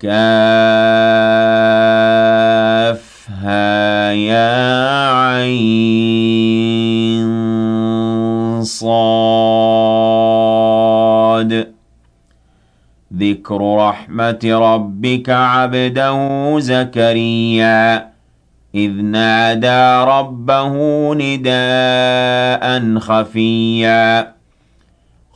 كافها يا عين صاد. ذكر رحمة ربك عبده زكريا. إذ نادى ربه نداء خفيا.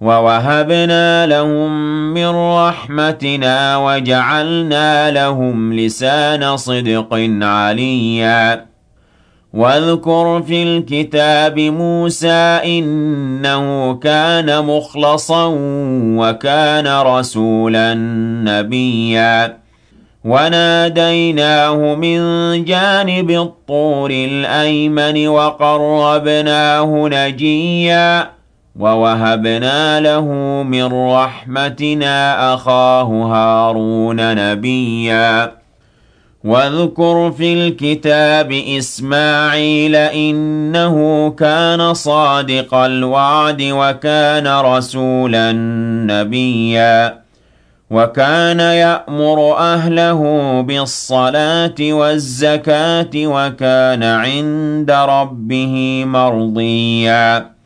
ووهبنا لهم من رحمتنا وجعلنا لهم لسان صدق عليا. واذكر في الكتاب موسى إنه كان مخلصا وكان رسولا نبيا. وناديناه من جانب الطور الأيمن وقربناه نجيا. وَوَهَبْنَا لَهُ مِن رَّحْمَتِنَا أَخَاهُ هَارُونَ نَبِيًّا. وَاذْكُرْ فِي الْكِتَابِ إِسْمَاعِيلَ إِنَّهُ كَانَ صَادِقَ الْوَعْدِ وَكَانَ رَسُولًا نَّبِيًّا. وَكَانَ يَأْمُرُ أَهْلَهُ بِالصَّلَاةِ وَالزَّكَاةِ وَكَانَ عِندَ رَبِّهِ مَرْضِيًّا.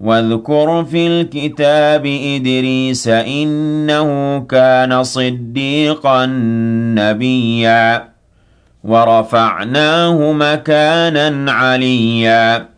وَاذْكُرْ فِي الْكِتَابِ إِدْرِيسَ إِنَّهُ كَانَ صِدِّيقًا نَّبِيًّا وَرَفَعْنَاهُ مَكَانًا عَلِيًّا.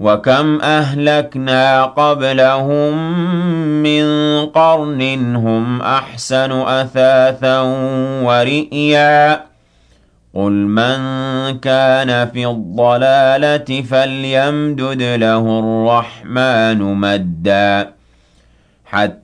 وَكَمْ أَهْلَكْنَا قَبْلَهُم مِّن قَرْنٍ هُمْ أَحْسَنُ أَثَاثًا وَرِئْيًا قُلْ مَن كَانَ فِي الضَّلَالَةِ فَلْيَمْدُدْ لَهُ الرَّحْمَٰنُ مَدًّا حَتَّىٰ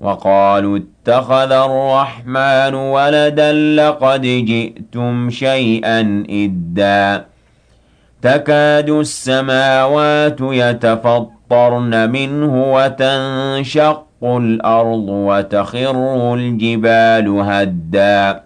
وقالوا اتخذ الرحمن ولدا لقد جئتم شيئا إدا. تكاد السماوات يتفطرن منه وتنشق الأرض وتخر الجبال هدّا.